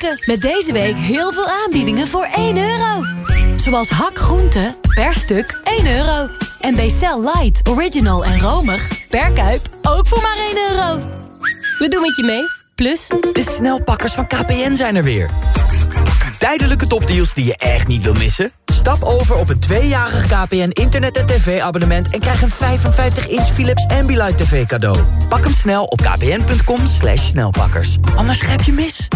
Met deze week heel veel aanbiedingen voor 1 euro. Zoals hak groente, per stuk 1 euro. En Bcel Light, Original en Romig, per kuip, ook voor maar 1 euro. We doen het je mee, plus... De snelpakkers van KPN zijn er weer. Tijdelijke topdeals die je echt niet wil missen? Stap over op een tweejarig KPN internet- en tv-abonnement... en krijg een 55-inch Philips Ambilight TV cadeau. Pak hem snel op kpn.com snelpakkers. Anders grijp je mis.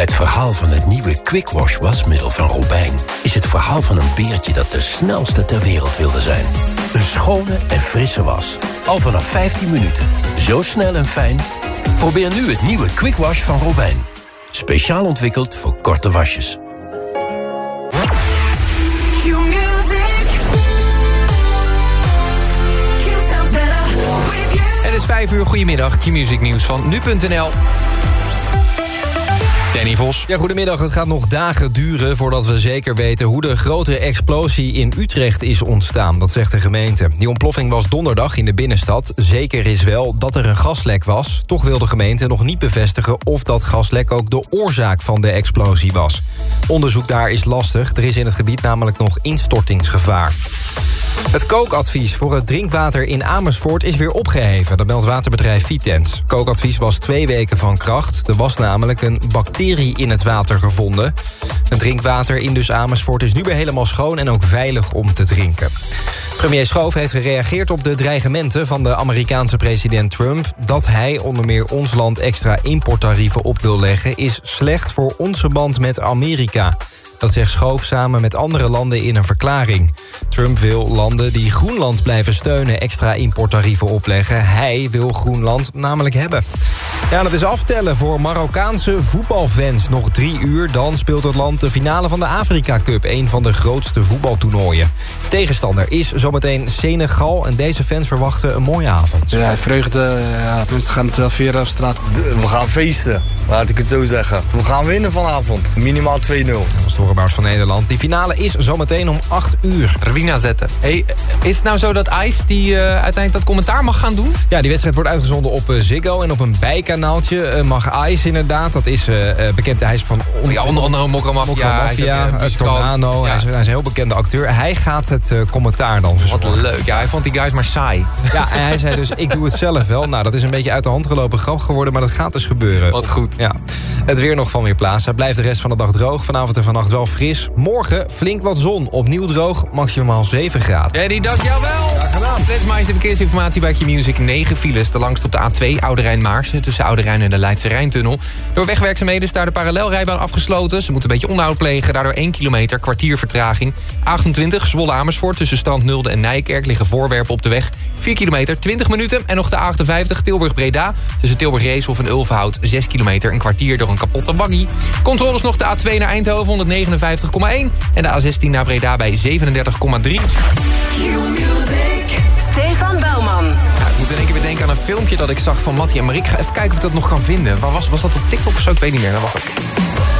Het verhaal van het nieuwe Quick Wash wasmiddel van Robijn... is het verhaal van een beertje dat de snelste ter wereld wilde zijn. Een schone en frisse was. Al vanaf 15 minuten. Zo snel en fijn. Probeer nu het nieuwe Quick Wash van Robijn. Speciaal ontwikkeld voor korte wasjes. Het is 5 uur, goedemiddag. Q-Music nieuws van nu.nl. Danny Vos. Ja, goedemiddag. Het gaat nog dagen duren voordat we zeker weten... hoe de grote explosie in Utrecht is ontstaan. Dat zegt de gemeente. Die ontploffing was donderdag in de binnenstad. Zeker is wel dat er een gaslek was. Toch wil de gemeente nog niet bevestigen... of dat gaslek ook de oorzaak van de explosie was. Onderzoek daar is lastig. Er is in het gebied namelijk nog instortingsgevaar. Het kookadvies voor het drinkwater in Amersfoort is weer opgeheven. Dat meldt waterbedrijf Vitens. Kookadvies was twee weken van kracht. Er was namelijk een bacterie in het water gevonden. Het drinkwater in dus Amersfoort is nu weer helemaal schoon... en ook veilig om te drinken. Premier Schoof heeft gereageerd op de dreigementen van de Amerikaanse president Trump. Dat hij onder meer ons land extra importtarieven op wil leggen... is slecht voor onze band met Amerika. Dat zegt Schoof samen met andere landen in een verklaring. Trump wil landen die Groenland blijven steunen extra importtarieven opleggen. Hij wil Groenland namelijk hebben. Ja, dat is aftellen voor Marokkaanse voetbalfans. Nog drie uur, dan speelt het land de finale van de Afrika Cup. Een van de grootste voetbaltoernooien. Tegenstander is zometeen Senegal. En deze fans verwachten een mooie avond. Ja, vreugde. Ja, mensen gaan het wel op straat. We gaan feesten, laat ik het zo zeggen. We gaan winnen vanavond. Minimaal 2-0. Dat was de Horenbaars van Nederland. Die finale is zometeen om 8 uur. Rwina zetten. Hey, is het nou zo dat ICE die, uh, uiteindelijk dat commentaar mag gaan doen? Ja, die wedstrijd wordt uitgezonden op uh, Ziggo. En op een bijkanaaltje uh, mag ICE inderdaad. Dat is bekend. Hij is van... On ja, onder andere Mokka Mafia. Mafia, Tornado. Ja. Hij, is, hij, is, een heel bekende acteur. Hij gaat het commentaar dan verzorgen. Wat leuk. Ja, hij vond die guys maar saai. Ja, en hij zei dus, ik doe het zelf wel. Nou, dat is een beetje uit de hand gelopen grap geworden. Maar dat gaat dus gebeuren. Wat goed. Ja. Het weer nog van weer. Hij blijft de rest van de dag droog. Vanavond en vannacht wel fris. Morgen flink wat zon. Opnieuw droog, maximaal 7 graden. Ja, die Ja, gedaan. Flitsmeister verkeersinformatie bij Q-Music. 9 files, de langste op de A2 Oude Rijn-Maarsen... tussen Oude Rijn en de Leidse Rijntunnel. Door wegwerkzaamheden is daar de parallelrijbaan afgesloten. Ze moeten een beetje onderhoud plegen, daardoor 1 kilometer, kwartier vertraging. 28 Zwolle-Amersfoort tussen Stand Nulde en Nijkerk... liggen voorwerpen op de weg. 4 kilometer, 20 minuten. En nog de A58 Tilburg-Breda. Tussen Tilburg-Reeshof en Ulvenhout 6 kilometer, een kwartier door een kapotte waggie. Controles nog de A2 naar Eindhoven 159,1... en de A16 naar Breda bij 37,3. Stefan Bouwman. Ik moet in één keer weer denken aan een filmpje dat ik zag van Mattie en. Ik ga even kijken of ik dat nog kan vinden. Waar was, was dat op TikTok of zo? Ik weet niet meer. Nou, wacht even.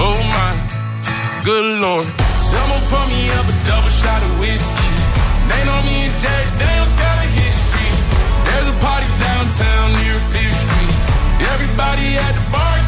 Oh my, good lord. Someone pour me up a double shot of whiskey. They know me and Jack Daniels got a history. There's a party downtown near Fifth Street. Everybody at the bar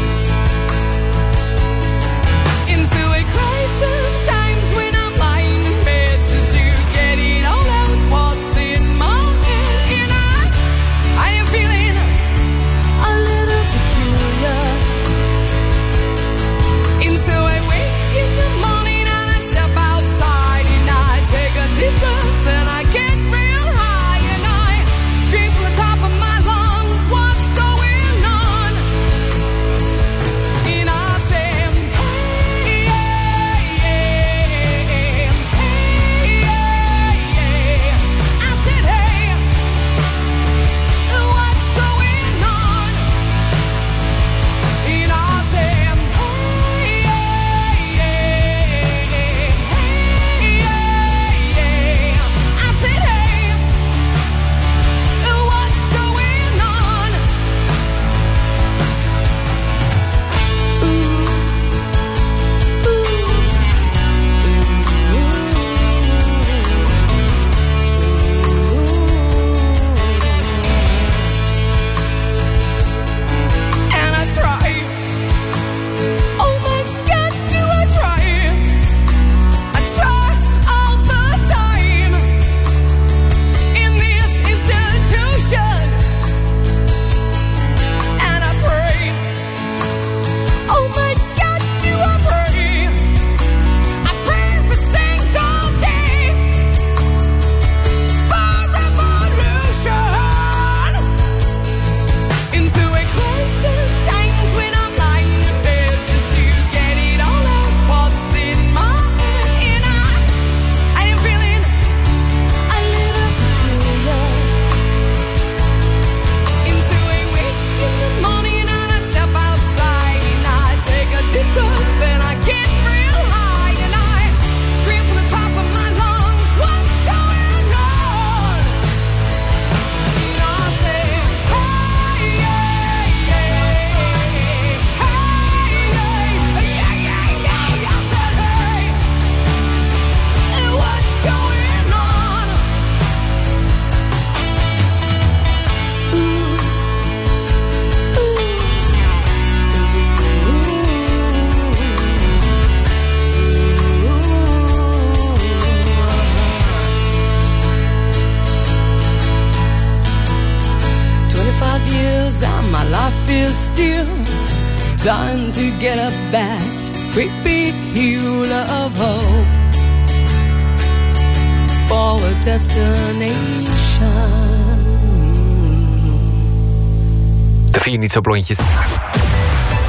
Niet zo blondjes.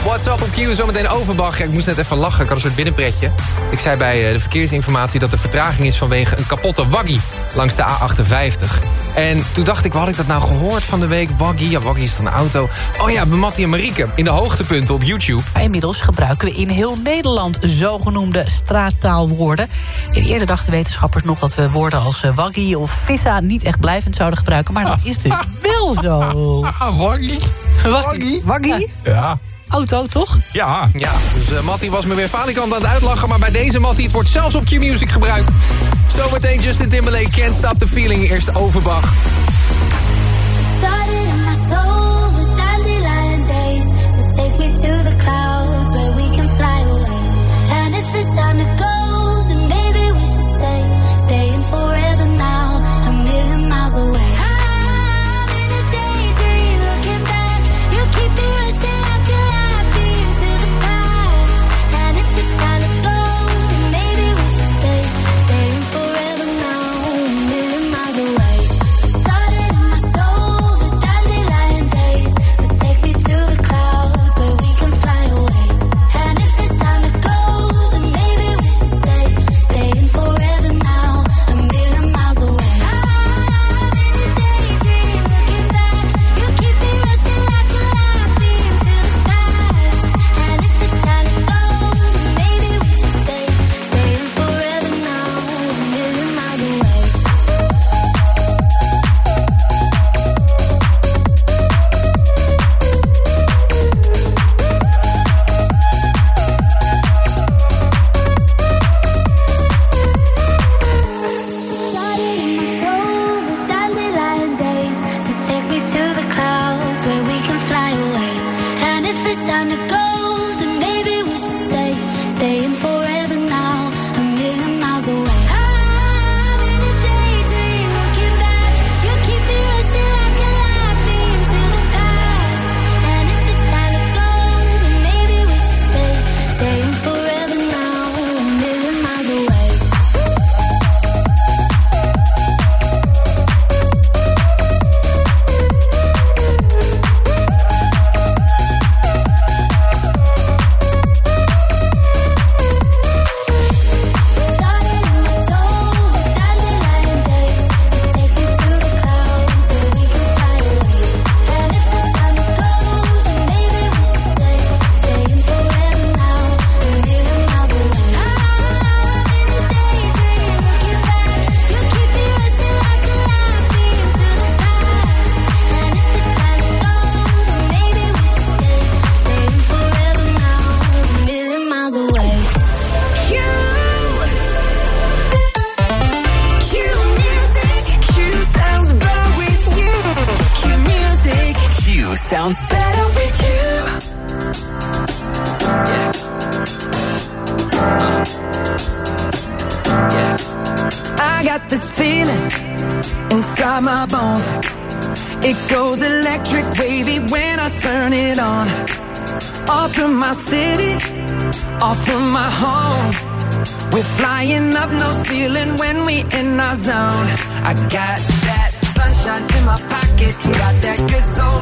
What's up op Q, zometeen Overbach. Ja, ik moest net even lachen, ik had een soort binnenpretje. Ik zei bij eh, de verkeersinformatie dat er vertraging is... vanwege een kapotte waggie langs de A58. En toen dacht ik, wat had ik dat nou gehoord van de week? Waggie, ja, waggie is dan een auto. Oh ja, bij Mattie en Marieke, in de hoogtepunten op YouTube. Inmiddels gebruiken we in heel Nederland zogenoemde straattaalwoorden. En eerder dachten wetenschappers nog dat we woorden als eh, waggie of vissa niet echt blijvend zouden gebruiken. Maar dat is dus wel zo. Waggie. Waggie? Waggie? Ja. Auto, toch? Ja. Ja, dus uh, Mattie was me weer falikant aan het uitlachen... maar bij deze Mattie, het wordt zelfs op Q-Music gebruikt. Zometeen Justin Timberlake, Can't Stop the Feeling, eerst Overbach. started in my soul with dandelion days. So take me to city, off from my home. We're flying up no ceiling when we in our zone. I got that sunshine in my pocket, got that good soul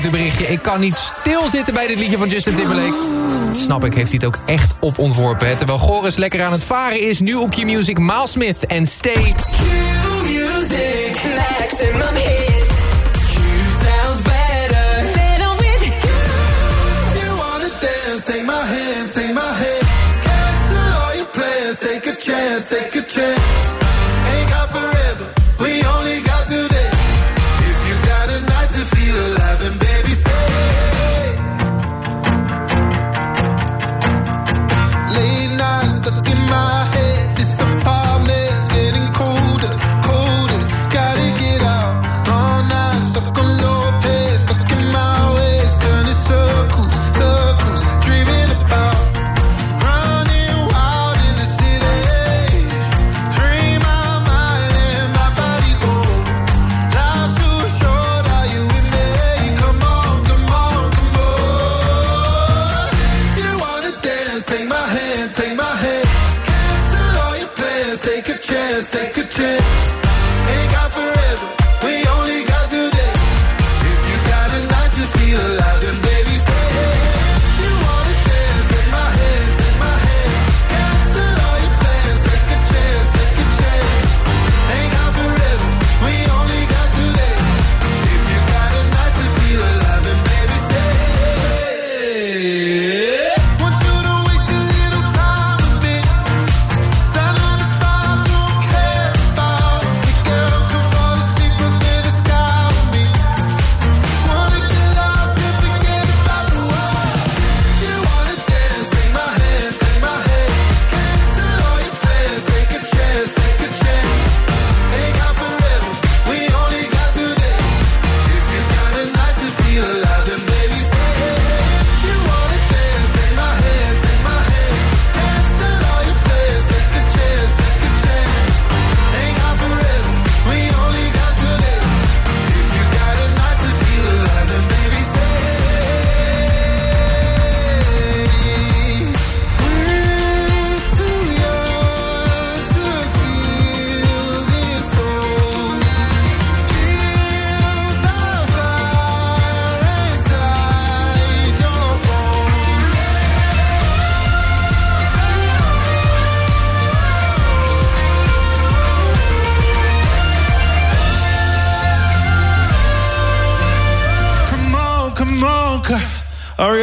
Twitter-berichtje. Ik kan niet stilzitten bij dit liedje van Justin Timberlake. Snap ik, heeft hij het ook echt op ontworpen. Hè? Terwijl Goris lekker aan het varen is, nu op Q-Music Maal Smith en Stay. Q-Music, maximum hits. Q sounds better. Better with you. you wanna dance, take my hand, take my hand. Cancel all your plans, take a chance, take a chance.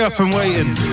up and waiting.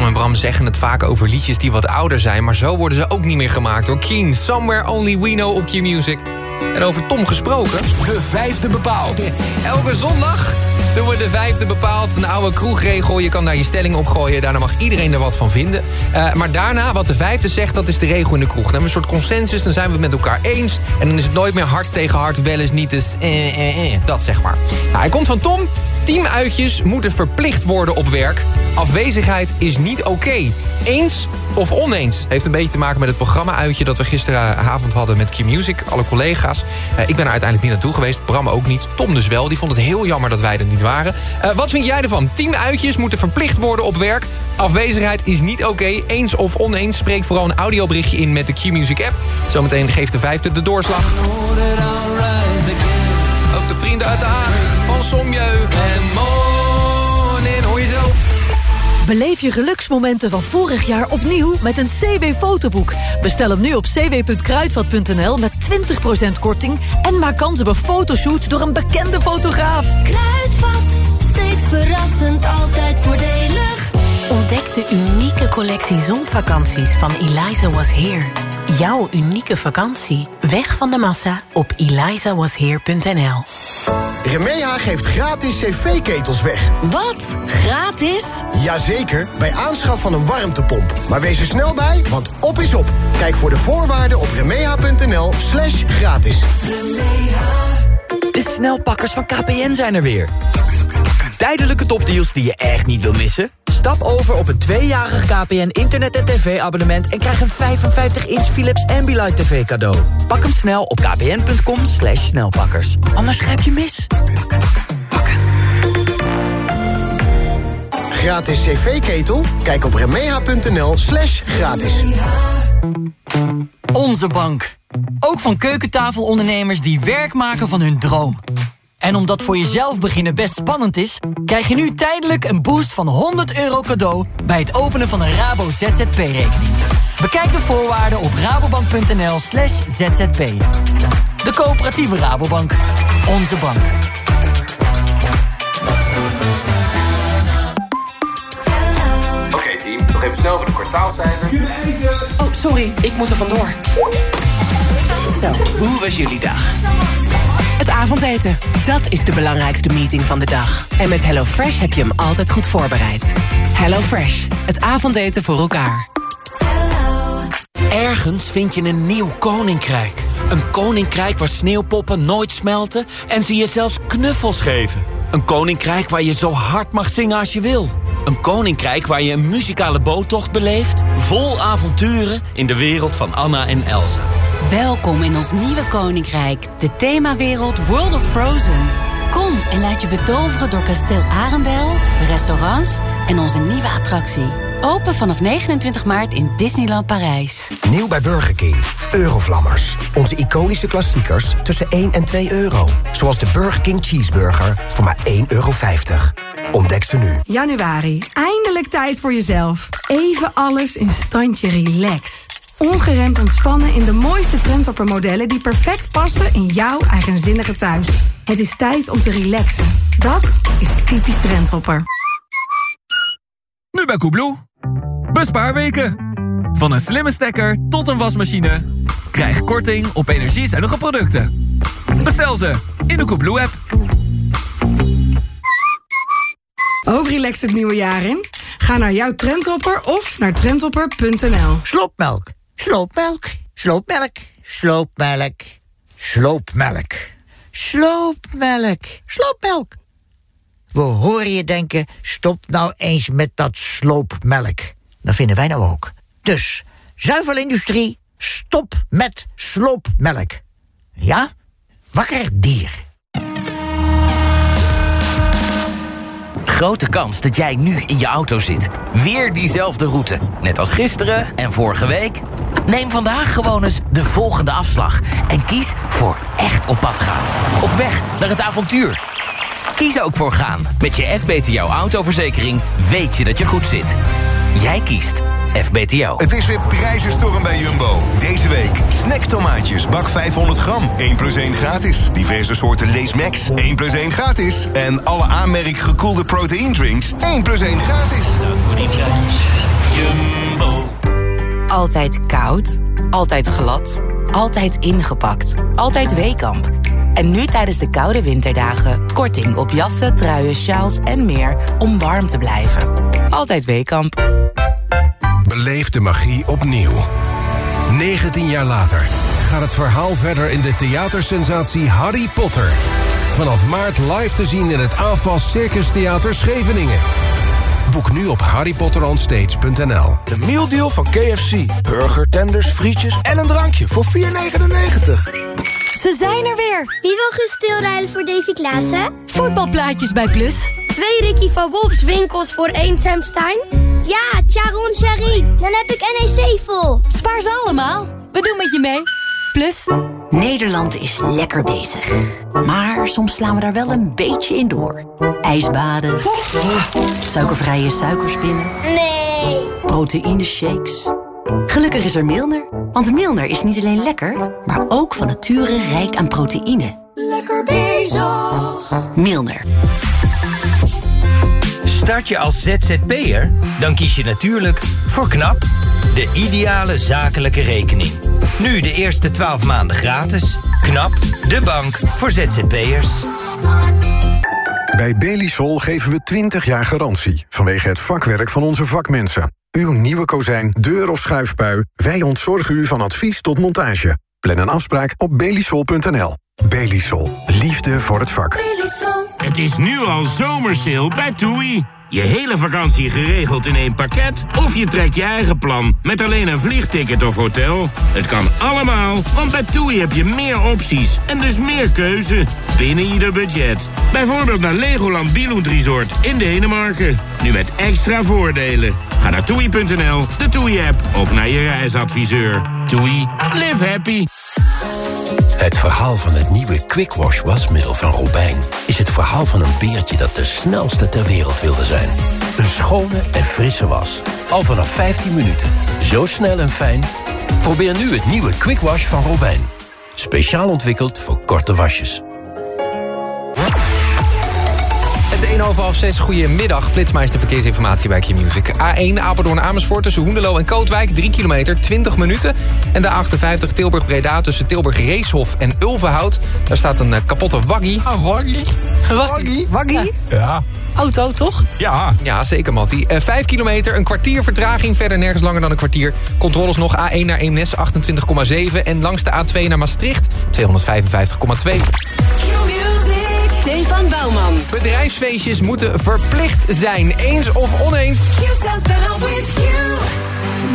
Tom en Bram zeggen het vaak over liedjes die wat ouder zijn... maar zo worden ze ook niet meer gemaakt door Keen. Somewhere Only We Know op Q-Music. En over Tom gesproken... De vijfde bepaald. Elke zondag toen we de vijfde bepaald, een oude kroegregel. Je kan daar je stelling op gooien, daarna mag iedereen er wat van vinden. Eh, maar daarna, wat de vijfde zegt, dat is de regel in de kroeg. Dan hebben we een soort consensus, dan zijn we het met elkaar eens. En dan is het nooit meer hard tegen hard, wel eens niet eens... Eh, eh, dat zeg maar. Nou, hij komt van Tom. Teamuitjes moeten verplicht worden op werk. Afwezigheid is niet oké. Eens of oneens. Heeft een beetje te maken met het programma-uitje... dat we gisteravond hadden met Key Music, alle collega's. Ik ben er uiteindelijk niet naartoe geweest, Bram ook niet. Tom dus wel, die vond het heel jammer dat wij er niet waren. Eh, wat vind jij ervan? Teamuitjes moeten verplicht worden op werk. Afwezigheid is niet oké. Eens of oneens spreek vooral een audioberichtje in met de Q-Music app. Zometeen geeft de vijfde de doorslag. De vrienden uit de van Somjeu en. Beleef je geluksmomenten van vorig jaar opnieuw met een CW-fotoboek. Bestel hem nu op cw.kruidvat.nl met 20% korting... en maak kans op een fotoshoot door een bekende fotograaf. Kruidvat, steeds verrassend, altijd voordelig. Ontdek de unieke collectie zonvakanties van Eliza Was Here. Jouw unieke vakantie. Weg van de massa op elizawasheer.nl. Remeha geeft gratis cv-ketels weg. Wat? Gratis? Jazeker, bij aanschaf van een warmtepomp. Maar wees er snel bij, want op is op. Kijk voor de voorwaarden op remeha.nl slash gratis. De snelpakkers van KPN zijn er weer. Tijdelijke topdeals die je echt niet wil missen? Stap over op een tweejarig KPN internet- en tv-abonnement... en krijg een 55-inch Philips Ambilight TV cadeau. Pak hem snel op kpn.com slash snelpakkers. Anders grijp je mis. Gratis cv-ketel? Kijk op remeha.nl slash gratis. Onze bank. Ook van keukentafelondernemers die werk maken van hun droom. En omdat voor jezelf beginnen best spannend is... krijg je nu tijdelijk een boost van 100 euro cadeau... bij het openen van een Rabo ZZP-rekening. Bekijk de voorwaarden op rabobank.nl slash zzp. De coöperatieve Rabobank. Onze bank. Oké team, nog even snel voor de kwartaalcijfers. Oh, sorry, ik moet er vandoor. Zo, hoe was jullie dag? Avondeten, dat is de belangrijkste meeting van de dag. En met HelloFresh heb je hem altijd goed voorbereid. HelloFresh, het avondeten voor elkaar. Ergens vind je een nieuw koninkrijk. Een koninkrijk waar sneeuwpoppen nooit smelten en ze je zelfs knuffels geven. Een koninkrijk waar je zo hard mag zingen als je wil. Een koninkrijk waar je een muzikale boottocht beleeft... vol avonturen in de wereld van Anna en Elsa. Welkom in ons nieuwe koninkrijk, de themawereld World of Frozen. Kom en laat je betoveren door kasteel Arendel, de restaurants en onze nieuwe attractie. Open vanaf 29 maart in Disneyland Parijs. Nieuw bij Burger King. Eurovlammers. Onze iconische klassiekers tussen 1 en 2 euro. Zoals de Burger King Cheeseburger voor maar 1,50 euro. Ontdek ze nu. Januari, eindelijk tijd voor jezelf. Even alles in standje relax. Ongeremd ontspannen in de mooiste trendtoppermodellen... die perfect passen in jouw eigenzinnige thuis. Het is tijd om te relaxen. Dat is typisch trendhopper. Nu bij Koebloe. Bespaarweken. Van een slimme stekker tot een wasmachine. Krijg korting op energiezuinige producten. Bestel ze in de Koebloe-app. Ook relaxed het nieuwe jaar in? Ga naar jouw trendhopper of naar trendhopper.nl. Sloopmelk, sloopmelk, sloopmelk, sloopmelk, sloopmelk, sloopmelk, sloopmelk. We horen je denken, stop nou eens met dat sloopmelk. Dat vinden wij nou ook. Dus, zuivelindustrie, stop met sloopmelk. Ja? Wakker dier. Grote kans dat jij nu in je auto zit. Weer diezelfde route. Net als gisteren en vorige week. Neem vandaag gewoon eens de volgende afslag. En kies voor echt op pad gaan. Op weg naar het avontuur. Kies ook voor gaan. Met je FBTO autoverzekering weet je dat je goed zit. Jij kiest FBTO. Het is weer prijzenstorm bij Jumbo. Deze week snacktomaatjes, bak 500 gram, 1 plus 1 gratis. Diverse soorten Lees Max, 1 plus 1 gratis. En alle aanmerk gekoelde proteïndrinks, 1 plus 1 gratis. voor die prijs. Jumbo. Altijd koud, altijd glad, altijd ingepakt, altijd Weekamp. En nu tijdens de koude winterdagen korting op jassen, truien, sjaals en meer om warm te blijven. Altijd Weekamp. Beleef de magie opnieuw. 19 jaar later gaat het verhaal verder in de theatersensatie Harry Potter. Vanaf maart live te zien in het AFAS Circus Theater Scheveningen. Boek nu op harrypotteronstage.nl. De mealdeal van KFC. Burger, tenders, frietjes en een drankje voor 4,99. Ze zijn er weer! Wie wil gaan stilrijden voor Davy Klaassen? Voetbalplaatjes bij Plus. Twee Ricky van Wolfs winkels voor één Sam Stein? Ja, Charon Sherry. Dan heb ik NEC vol. Spaar ze allemaal. We doen met je mee. Plus. Nederland is lekker bezig. Maar soms slaan we daar wel een beetje in door. Ijsbaden. Suikervrije suikerspinnen. Nee. Proteïne shakes. Gelukkig is er Milner. Want Milner is niet alleen lekker, maar ook van nature rijk aan proteïne. Lekker bezig. Milner. Start je als ZZP'er? Dan kies je natuurlijk voor KNAP, de ideale zakelijke rekening. Nu de eerste 12 maanden gratis. KNAP, de bank voor ZZP'ers. Bij Belisol geven we 20 jaar garantie vanwege het vakwerk van onze vakmensen. Uw nieuwe kozijn, deur of schuifpui, wij ontzorgen u van advies tot montage. Plan een afspraak op belisol.nl. Belisol, liefde voor het vak. Het is nu al zomersale bij TUI. Je hele vakantie geregeld in één pakket? Of je trekt je eigen plan met alleen een vliegticket of hotel? Het kan allemaal, want bij TUI heb je meer opties en dus meer keuze binnen ieder budget. Bijvoorbeeld naar Legoland Billund Resort in Denemarken. Nu met extra voordelen. Ga naar toei.nl, de TUI-app of naar je reisadviseur. TUI, live happy. Het verhaal van het nieuwe Quick Wash wasmiddel van Robijn... is het verhaal van een beertje dat de snelste ter wereld wilde zijn. Een schone en frisse was. Al vanaf 15 minuten. Zo snel en fijn. Probeer nu het nieuwe Quick Wash van Robijn. Speciaal ontwikkeld voor korte wasjes. Het is 1 over half 6. Goedemiddag. Flitsmeister verkeersinformatie bij Q-Music. A1 Apeldoorn Amersfoort tussen Hoenderloo en Kootwijk. 3 kilometer, 20 minuten. En de A58 Tilburg-Breda tussen Tilburg-Reeshof en Ulvenhout. Daar staat een eh, kapotte waggie. Ah, waggie? Waggie? Waggie? Ja. Auto, toch? Ja. Ja, zeker, Mattie. Uh, 5 kilometer, een kwartier vertraging. Verder nergens langer dan een kwartier. Controles nog A1 naar Eemnes, 28,7. En langs de A2 naar Maastricht, 255,2. Stefan Bouwman. Bedrijfsfeestjes moeten verplicht zijn. Eens of oneens. You sounds better with you.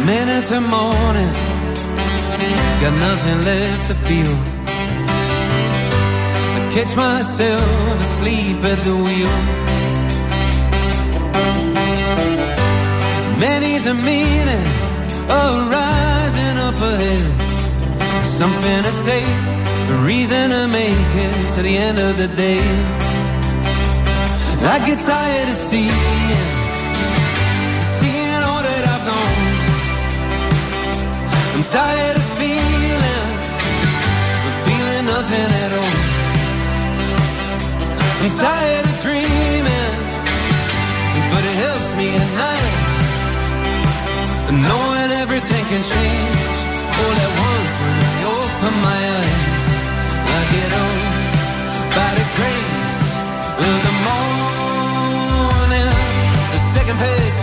minute to morning, got nothing left to feel. I catch myself asleep at the wheel. Many's a meaning of rising up ahead. Something to stay, a reason to make it to the end of the day. I get tired of seeing, seeing all that I've known. I'm tired of feeling, feeling nothing at all. I'm tired of dreaming, but it helps me at night. Knowing everything can change all at once when I open my eyes. I get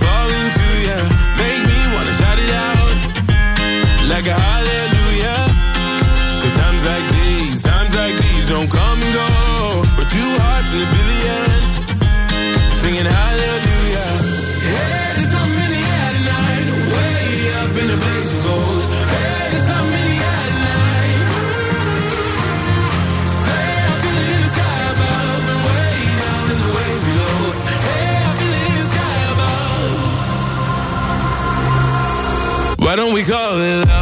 fall into you. Make me wanna shout it out like a hallelujah. Don't we call it love?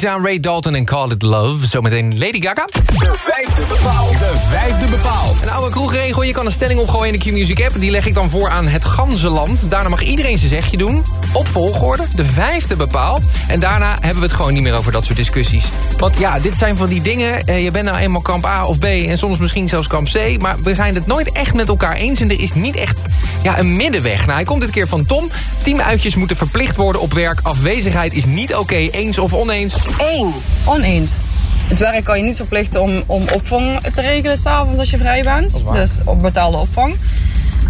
Jaan, Ray Dalton en Call It Love. Zometeen Lady Gaga. De vijfde bepaald. De vijfde bepaald. Een oude kroegregel, je kan een stelling opgooien in de Q-Music app. Die leg ik dan voor aan het Ganzenland. Daarna mag iedereen zijn zegje doen. Op volgorde, de vijfde bepaald. En daarna hebben we het gewoon niet meer over dat soort discussies. Want ja, dit zijn van die dingen. eh, je bent nou eenmaal kamp A of B en soms misschien zelfs kamp C. Maar we zijn het nooit echt met elkaar eens. En er is niet echt ja, een middenweg. Nou, hij komt dit keer van Tom. Teamuitjes moeten verplicht worden op werk. Afwezigheid is niet oké. Eens of oneens? 1. Oneens. Het werk kan je niet verplichten om, om opvang te regelen s'avonds als je vrij bent. waar? Dus op betaalde opvang.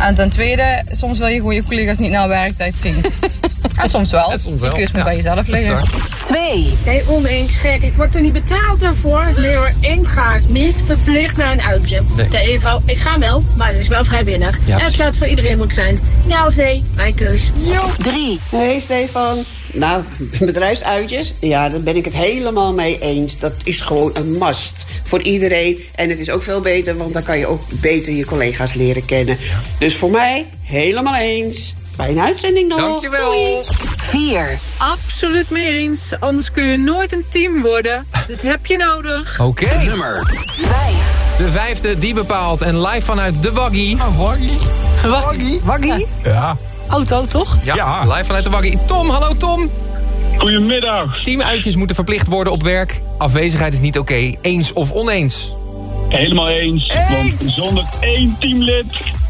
En ten tweede, soms wil je gewoon je collega's niet na werktijd zien. en soms wel. soms wel, Die keus moet ja. bij jezelf liggen. 2. Nee, oneens gek. Ik word er niet betaald daarvoor. Nee hoor, ik ga niet verplicht naar een uitje. Nee. De eenvoudig, ik ga wel, maar het is wel vrijwillig. Ja, en het zou het voor iedereen moeten zijn. Ja of nee, mijn keus. 3. Nee, Stefan. Nou, bedrijfsuitjes, ja, daar ben ik het helemaal mee eens. Dat is gewoon een must voor iedereen. En het is ook veel beter, want dan kan je ook beter je collega's leren kennen. Dus voor mij, helemaal eens. Fijne uitzending nog. Dankjewel. 4. Absoluut mee eens. Anders kun je nooit een team worden. Dit heb je nodig. Oké. Nummer 5. De vijfde, die bepaalt. En live vanuit de Waggy. Waggy. Waggy. Waggy? Ja. Auto, toch? Ja, Ja. live vanuit de Waggy. Tom, hallo Tom. Goedemiddag. Teamuitjes moeten verplicht worden op werk. Afwezigheid is niet oké. Eens of oneens? Helemaal eens. Want zonder één teamlid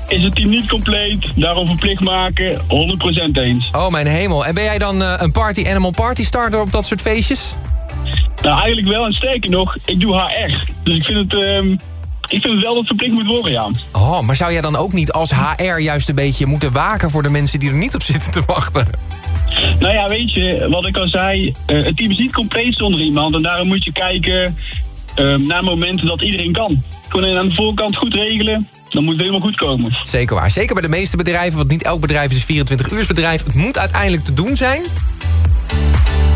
is het team niet compleet. Daarom verplicht maken, 100% eens. Oh, mijn hemel. En ben jij dan eh, een party animal party starter op dat soort feestjes? Nou, eigenlijk wel. En sterker nog, ik doe HR. Dus ik vind het, ehm, ik vind wel dat het verplicht moet worden, ja. Oh, maar zou jij dan ook niet als HR juist een beetje moeten waken... voor de mensen die er niet op zitten te wachten? Nou ja, weet je, wat ik al zei, eh, het team is niet compleet zonder iemand. En daarom moet je kijken eh, naar momenten dat iedereen kan. Gewoon aan de voorkant goed regelen, dan moet het helemaal goed komen. Zeker waar. Zeker bij de meeste bedrijven, want niet elk bedrijf is een 24-uursbedrijf. Het moet uiteindelijk te doen zijn.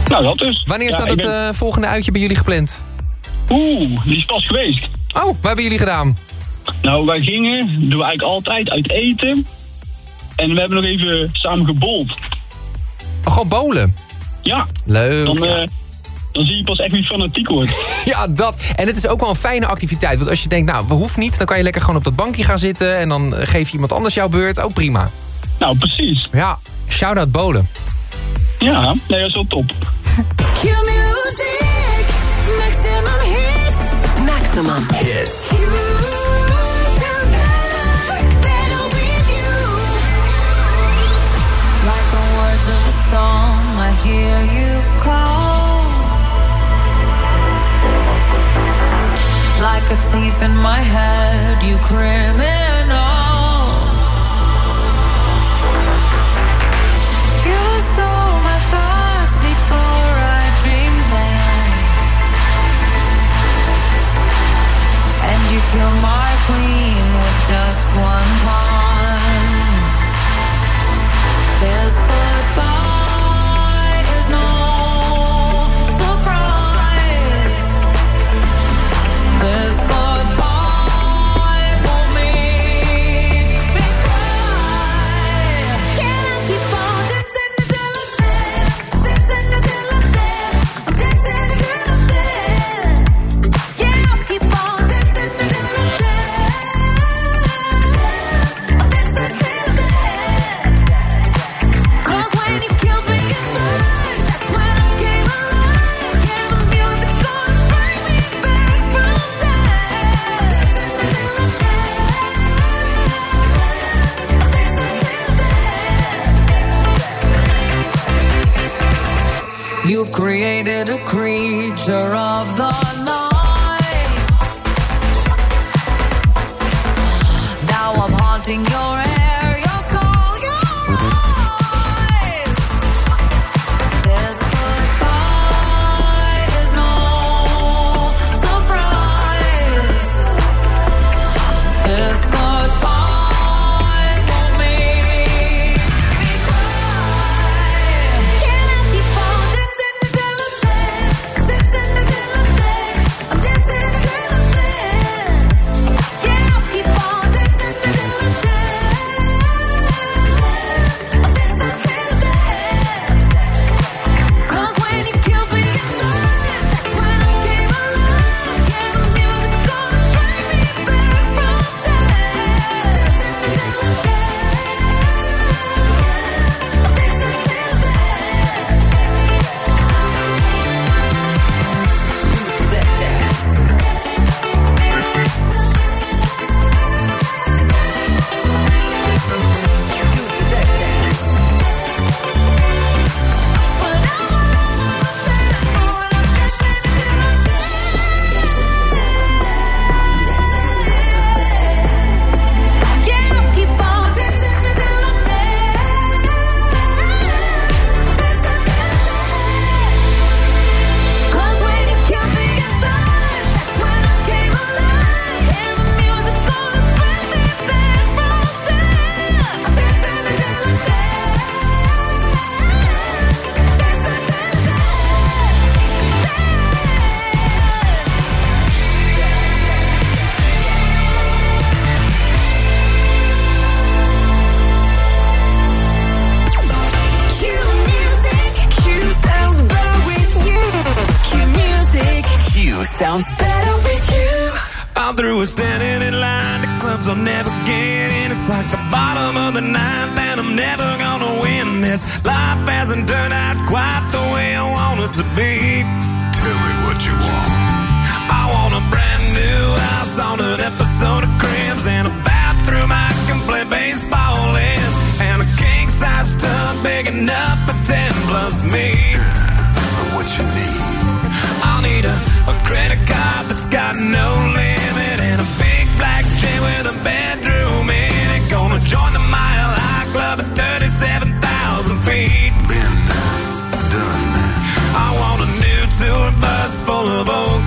Nou, dat dus. Wanneer Ja, staat het ben- eh, volgende uitje bij jullie gepland? Oeh, die is pas geweest. Oh, wat hebben jullie gedaan? Nou, wij gingen, doen we eigenlijk altijd, uit eten. En we hebben nog even samen gebold. Oh, gewoon bolen? Ja. Leuk. Dan, eh, dan zie je pas echt wie fanatiek wordt. Ja, dat. En het is ook wel een fijne activiteit. Want als je denkt, nou, we hoeft niet... dan kan je lekker gewoon op dat bankje gaan zitten... en dan geef je iemand anders jouw beurt. Ook prima. Nou, precies. Ja, shout-out bolen. Ja, nee, dat is wel top. Q-Music. Maximum hits. Maximum hits. Like the words of a song, I hear you call. Like a thief in my head, you criminal. queen.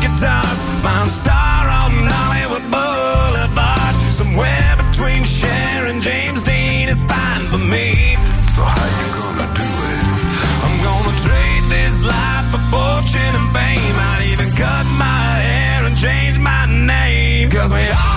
Guitars. Mine star on Hollywood Boulevard. Somewhere between Cher and James Dean is fine for me. So how you gonna do it? I'm gonna trade this life for fortune and fame. I'd even cut my hair and change my name. Cause we all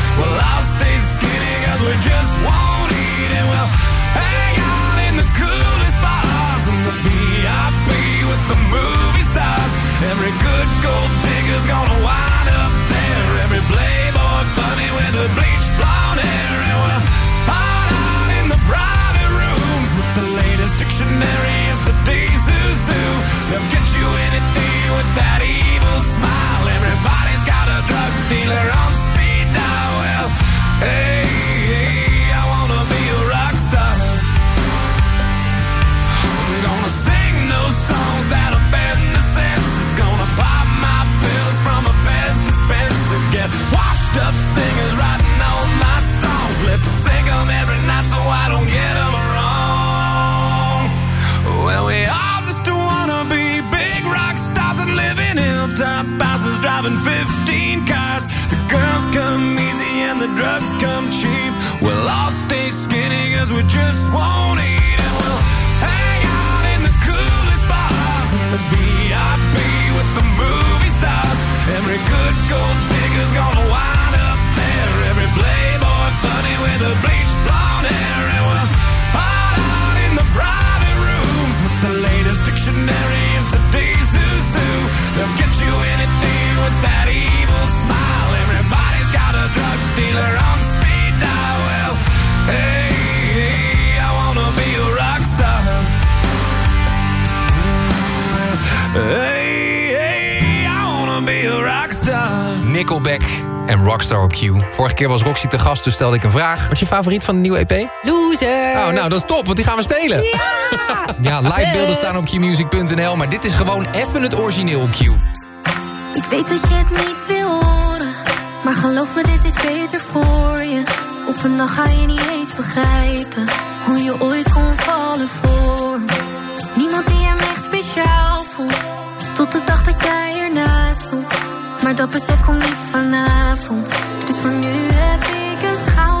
We just won't keer was Roxy te gast, dus stelde ik een vraag. Wat is je favoriet van de nieuwe EP? Loser. Oh, nou, dat is top, want die gaan we spelen. Ja, ja livebeelden staan op qmusic.nl, maar dit is gewoon even het origineel op Q. Ik weet dat je het niet wil horen, maar geloof me, dit is beter voor je. Op een dag ga je niet eens begrijpen hoe je ooit kon vallen voor dat besef komt niet vanavond. Dus voor nu heb ik een schouder.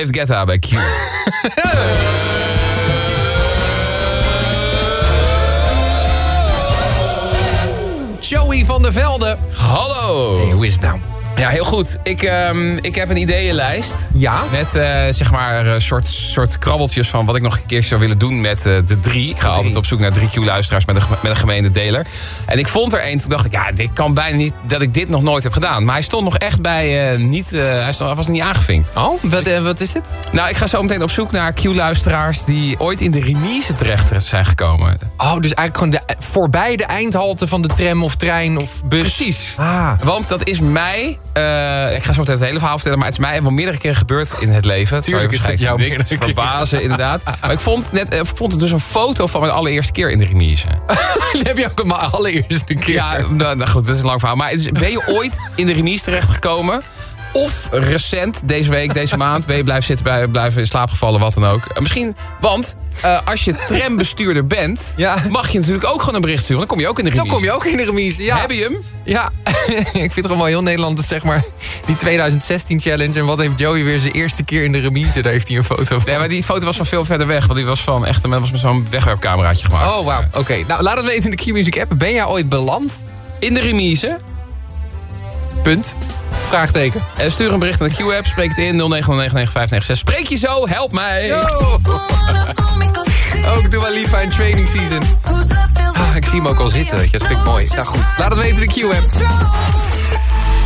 David Guetta bij Q. Joey van der Velde. Hallo. Hey, hoe is het nou? Ja, heel goed. Ik, ehm, ik heb een ideeënlijst. Ja? Met eh, zeg maar een soort, soort krabbeltjes van wat ik nog een keer zou willen doen met eh, de drie. Ik ga altijd op zoek naar drie Q-luisteraars met een, met een gemeene deler. En ik vond er één, toen dacht ik, ja, dit kan bijna niet dat ik dit nog nooit heb gedaan. Maar hij stond nog echt bij eh, niet, eh, hij, stond, hij was niet aangevinkt. Oh, wat, eh, wat is dit? Nou, ik ga zo meteen op zoek naar Q-luisteraars die ooit in de remise terecht zijn gekomen. Oh, dus eigenlijk gewoon de, voorbij de eindhalte van de tram of trein of bus. Precies. Ah. Want dat is mij, eh, ik ga zo meteen het hele verhaal vertellen, maar het is mij wel meerdere keren gebeurd in het leven. Het Tuurlijk zou je is dat jou waarschijnlijk niks meerdere keren. verbazen, inderdaad. Maar ik vond, net, eh, ik vond het dus een foto van mijn allereerste keer in de remise. Dat heb je ook maar allereerste keer. Ja, nou, nou goed, dat is een lang verhaal. Maar is- ben je ooit in de remise terechtgekomen? Of recent, deze week, deze maand, ben je blijven zitten, bij, blijven in slaap gevallen, wat dan ook. Eh, Misschien, want eh, als je trambestuurder bent, mag je natuurlijk ook gewoon een bericht sturen. Dan kom je ook in de remise. Dan kom je ook in de remise. Ja. Heb je hem? Ja, ik vind het gewoon heel Nederland, dat zeg maar, die 2016 challenge. En wat heeft Joey weer zijn eerste keer in de remise? Daar heeft hij een foto van. Nee, maar die foto was van veel verder weg. Want die was van echt, men was met zo'n wegwerpcameraatje gemaakt. Oh, wauw. Oké, nou laat het weten in de Q-Music app. Ben jij ooit beland? In de remise. Punt. Vraagteken. En stuur een bericht naar de Q-app. Spreek het in 09099596. Spreek je zo, help mij. Yo. Ook Dua Lipa in training season. Ah, ik zie hem ook al zitten. Dat vind ik mooi. Nou goed, laat het weten in de Q-app.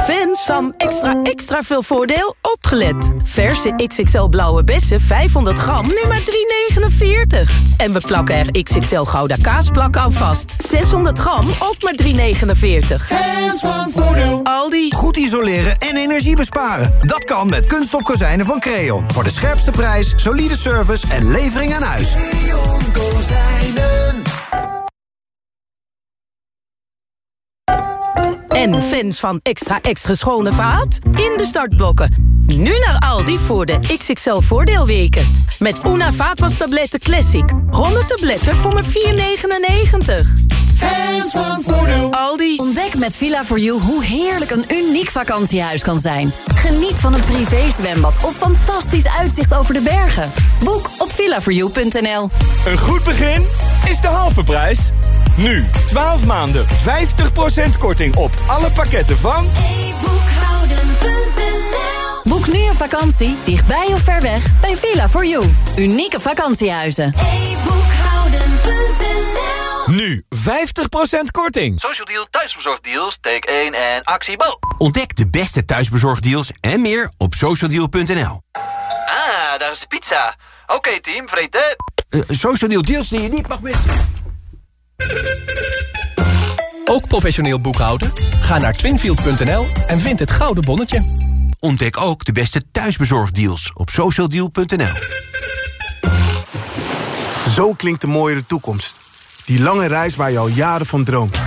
Fans van extra extra veel voordeel, opgelet. Verse XXL blauwe bessen 500 gram, nu maar 3,49. En we plakken er XXL Gouda kaasplak aan vast. 600 gram, ook maar 3,49. Fans van Voordeel. Aldi. Goed isoleren en energie besparen. Dat kan met kunststof kozijnen van Creon. Voor de scherpste prijs, solide service en levering aan huis. Creon kozijnen. En fans van extra extra schone vaat? In de startblokken. Nu naar Aldi voor de XXL voordeelweken. Met Una vaatwastabletten Classic. 100 tabletten voor maar 4,99. Fans van Voordeel. Aldi. Ontdek met Villa4You hoe heerlijk een uniek vakantiehuis kan zijn. Geniet van een privézwembad of fantastisch uitzicht over de bergen. Boek op villa4you.nl. Een goed begin is de halve prijs. Nu, 12 maanden, 50% korting op alle pakketten van... Boek nu een vakantie, dichtbij of ver weg, bij Villa4You. Unieke vakantiehuizen. Nu 50% korting. Social Deal thuisbezorgdeals, take 1 en actiebal. Ontdek de beste thuisbezorgdeals en meer op socialdeal.nl. Ah, daar is de pizza. Oké team, vreten. social Deal deals die je niet mag missen. Ook professioneel boekhouden? Ga naar twinfield.nl en vind het gouden bonnetje. Ontdek ook de beste thuisbezorgdeals op socialdeal.nl. Zo klinkt de mooiere toekomst. Die lange reis waar je al jaren van droomt.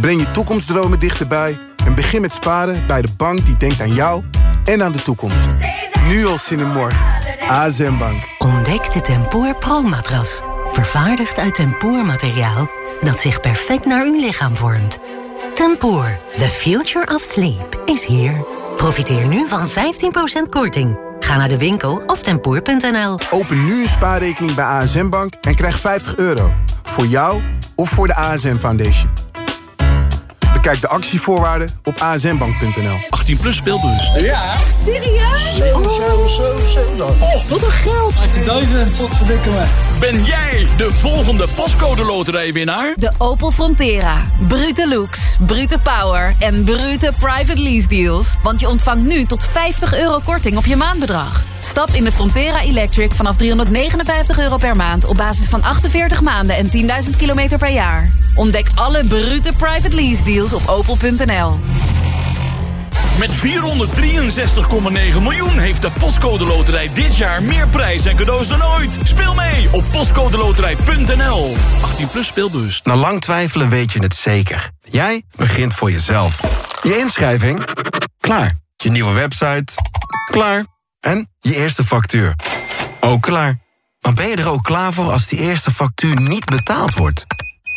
Breng je toekomstdromen dichterbij en begin met sparen bij de bank die denkt aan jou en aan de toekomst. Nu al zin in morgen. ASM Bank. Ontdek de Tempoor Pro-matras. Vervaardigd uit tempoormateriaal dat zich perfect naar uw lichaam vormt. Tempoor, the future of sleep, is here. Profiteer nu van 15% korting. Ga naar de winkel of tempoor.nl. Open nu een spaarrekening bij ASM Bank en krijg 50 euro. Voor jou of voor de ASM Foundation. Bekijk de actievoorwaarden op asmbank.nl. 18 plus speelbus. Ja. Serieus? Oh, wat een geld. 18.000, wat verdikken me. Ben jij de volgende pascode loterijwinnaar? De Opel Frontera. Brute looks, brute power en brute private lease deals. Want je ontvangt nu tot 50 euro korting op je maandbedrag. Stap in de Frontera Electric vanaf 359 euro per maand... op basis van 48 maanden en 10.000 kilometer per jaar. Ontdek alle brute private lease deals op opel.nl. Met 463,9 miljoen heeft de Postcode Loterij dit jaar meer prijs en cadeaus dan ooit. Speel mee op postcodeloterij.nl. 18 plus speelbewust. Na lang twijfelen weet je het zeker. Jij begint voor jezelf. Je inschrijving? Klaar. Je nieuwe website? Klaar. En je eerste factuur? Ook klaar. Maar ben je er ook klaar voor als die eerste factuur niet betaald wordt?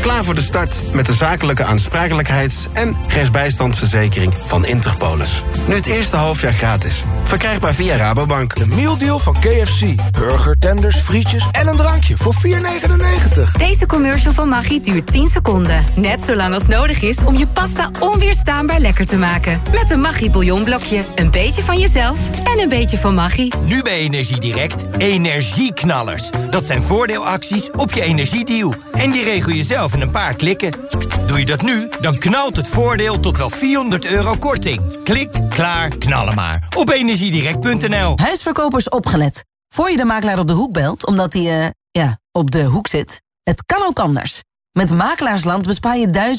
Klaar voor de start met de zakelijke aansprakelijkheids- en rechtsbijstandsverzekering van Interpolis. Nu het eerste halfjaar gratis. Verkrijgbaar via Rabobank. De mealdeal van KFC. Burger, tenders, frietjes en een drankje voor 4,99. Deze commercial van Maggi duurt 10 seconden. Net zo lang als nodig is om je pasta onweerstaanbaar lekker te maken. Met een Maggi bouillonblokje. Een beetje van jezelf en een beetje van Maggi. Nu bij Energiedirect energieknallers. Dat zijn voordeelacties op je energiedeal. En die regel je zelf in een paar klikken. Doe je dat nu, dan knalt het voordeel tot wel 400 euro korting. Klik, klaar, knallen maar. Op energiedirect.nl Huisverkopers opgelet. Voor je de makelaar op de hoek belt, omdat hij, eh, ja, op de hoek zit. Het kan ook anders. Met Makelaarsland bespaar je duizend